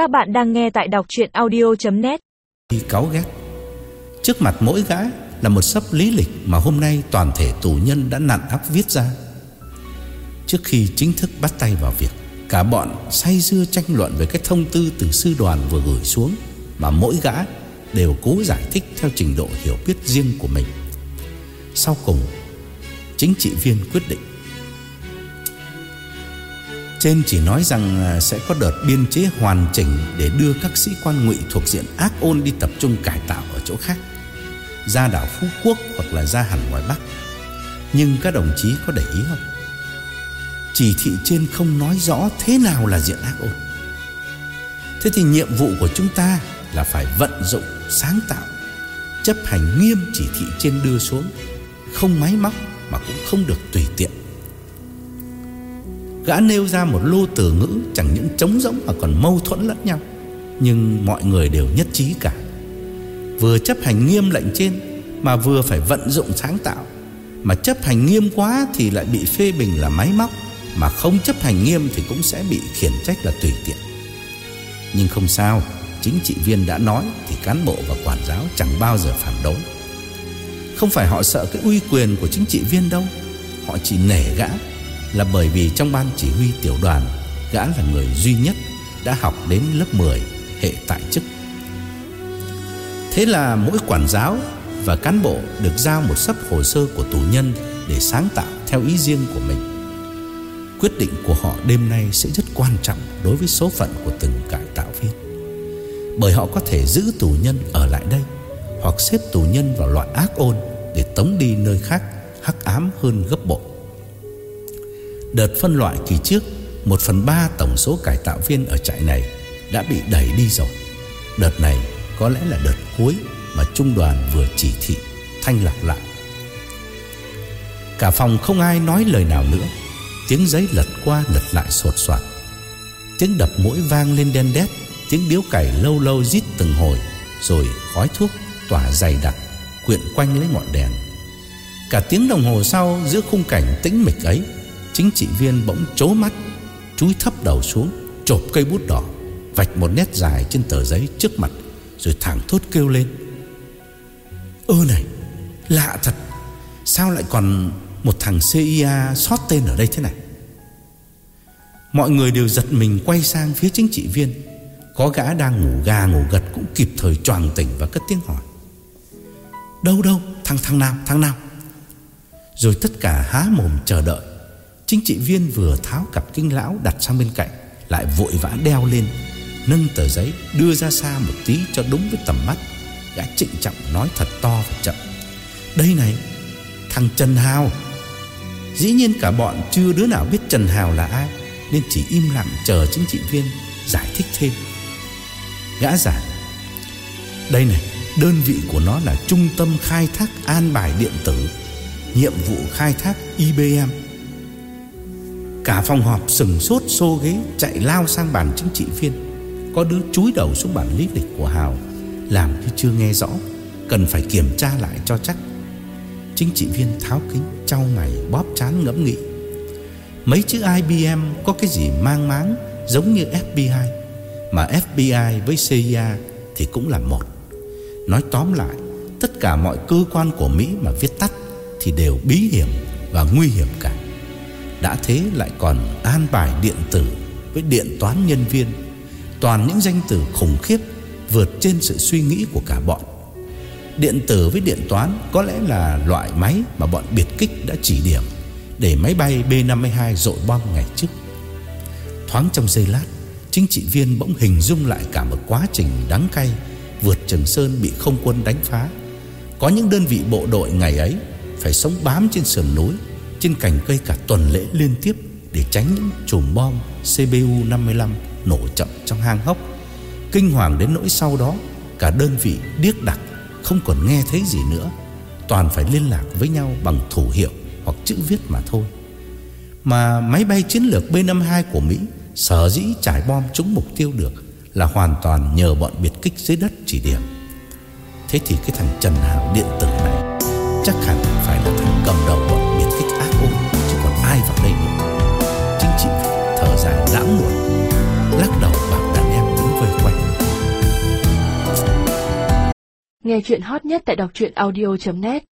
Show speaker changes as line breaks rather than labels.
Các bạn đang nghe tại đọc chuyện audio.net
Khi cáu ghét. Trước mặt mỗi gã là một sấp lý lịch Mà hôm nay toàn thể tù nhân đã nặn áp viết ra. Trước khi chính thức bắt tay vào việc, Cả bọn say dưa tranh luận về cái thông tư từ sư đoàn vừa gửi xuống Mà mỗi gã đều cố giải thích theo trình độ hiểu biết riêng của mình. Sau cùng, Chính trị viên quyết định trên chỉ nói rằng à, sẽ có đợt biên chế hoàn chỉnh Để đưa các sĩ quan ngụy thuộc diện ác ôn đi tập trung cải tạo ở chỗ khác, Ra đảo Phú Quốc hoặc là ra hẳn ngoài Bắc. Nhưng các đồng chí có để ý không? Chỉ thị trên không nói rõ thế nào là diện ác ôn. Thế thì nhiệm vụ của chúng ta là phải vận dụng sáng tạo, Chấp hành nghiêm chỉ thị trên đưa xuống, Không máy móc mà cũng không được tùy tiện. Gã nêu ra một lô từ ngữ chẳng những trống rỗng mà còn mâu thuẫn lẫn nhau. Nhưng mọi người đều nhất trí cả. Vừa chấp hành nghiêm lệnh trên Mà vừa phải vận dụng sáng tạo. Mà chấp hành nghiêm quá thì lại bị phê bình là máy móc. Mà không chấp hành nghiêm thì cũng sẽ bị khiển trách là tùy tiện. Nhưng không sao, Chính trị viên đã nói Thì cán bộ và quản giáo chẳng bao giờ phản đối. Không phải họ sợ cái uy quyền của chính trị viên đâu. Họ chỉ nể gã. Là bởi vì trong ban chỉ huy tiểu đoàn, Gã là người duy nhất Đã học đến lớp 10 Hệ tại chức. Thế là mỗi quản giáo Và cán bộ được giao một sấp hồ sơ của tù nhân Để sáng tạo theo ý riêng của mình. Quyết định của họ đêm nay sẽ rất quan trọng Đối với số phận của từng cải tạo viên. Bởi họ có thể giữ tù nhân ở lại đây Hoặc xếp tù nhân vào loại ác ôn Để tống đi nơi khác, Hắc ám hơn gấp bội. Đợt phân loại kỳ trước, Một phần ba tổng số cải tạo viên ở trại này Đã bị đẩy đi rồi. Đợt này có lẽ là đợt cuối Mà trung đoàn vừa chỉ thị, Thanh lọc lại. Cả phòng không ai nói lời nào nữa. Tiếng giấy lật qua lật lại sột soạt. Tiếng đập mũi vang lên đen đét, Tiếng điếu cày lâu lâu rít từng hồi, Rồi khói thuốc tỏa dày đặc, Quyện quanh lấy ngọn đèn. Cả tiếng đồng hồ sau Giữa khung cảnh tĩnh mịch ấy Chính trị viên bỗng chố mắt, Chúi thấp đầu xuống, Chộp cây bút đỏ, Vạch một nét dài trên tờ giấy trước mặt, Rồi thẳng thốt kêu lên. Ơ này, Lạ thật, Sao lại còn một thằng CIA sót tên ở đây thế này? Mọi người đều giật mình quay sang phía chính trị viên. Có gã đang ngủ gà ngủ gật Cũng kịp thời choàng tỉnh và cất tiếng hỏi. Đâu đâu, Thằng thằng nào thằng nào? Rồi tất cả há mồm chờ đợi. Chính trị viên vừa tháo cặp kinh lão Đặt sang bên cạnh, Lại vội vã đeo lên, Nâng tờ giấy, đưa ra xa một tí cho đúng với tầm mắt. Gã trịnh trọng nói thật to và chậm. Đây này, Thằng Trần Hào. Dĩ nhiên cả bọn chưa đứa nào biết Trần Hào là ai, Nên chỉ im lặng chờ chính trị viên giải thích thêm. Gã giải: Đây này, Đơn vị của nó là Trung tâm khai thác an bài điện tử, Nhiệm vụ khai thác IBM Cả phòng họp sừng sốt xô ghế Chạy lao sang bàn chính trị viên. Có đứa chúi đầu xuống bản lý lịch của Hào, Làm như chưa nghe rõ, Cần phải kiểm tra lại cho chắc. Chính trị viên tháo kính, Trao mày, bóp chán ngẫm nghĩ. Mấy chữ IBM có cái gì mang máng Giống như FBI Mà FBI với CIA Thì cũng là một. Nói tóm lại, Tất cả mọi cơ quan của Mỹ mà viết tắt Thì đều bí hiểm và nguy hiểm cả. Đã thế lại còn an bài điện tử Với điện toán nhân viên. Toàn những danh từ khủng khiếp Vượt trên sự suy nghĩ của cả bọn. Điện tử với điện toán Có lẽ là loại máy mà bọn biệt kích đã chỉ điểm Để máy bay B-52 dội bom ngày trước. Thoáng trong giây lát, Chính trị viên bỗng hình dung lại cả một quá trình đắng cay Vượt Trường Sơn bị không quân đánh phá. Có những đơn vị bộ đội ngày ấy Phải sống bám trên sườn núi trên cành cây cả tuần lễ liên tiếp Để tránh những chùm bom CBU-55 nổ chậm trong hang hốc. Kinh hoàng đến nỗi sau đó, Cả đơn vị điếc đặc Không còn nghe thấy gì nữa. Toàn phải liên lạc với nhau bằng thủ hiệu Hoặc chữ viết mà thôi. Mà máy bay chiến lược B-52 của Mỹ Sở dĩ trải bom trúng mục tiêu được Là hoàn toàn nhờ bọn biệt kích dưới đất chỉ điểm. Thế thì cái thằng Trần Hào điện tử này Chắc hẳn phải là thằng cầm đầu bọn ai vào đây nữa chính chị thở dài lãng muộn, lắc đầu bảo đàn em đứng vây quanh.
Nghe chuyện hot nhất tại đọc truyện audio.net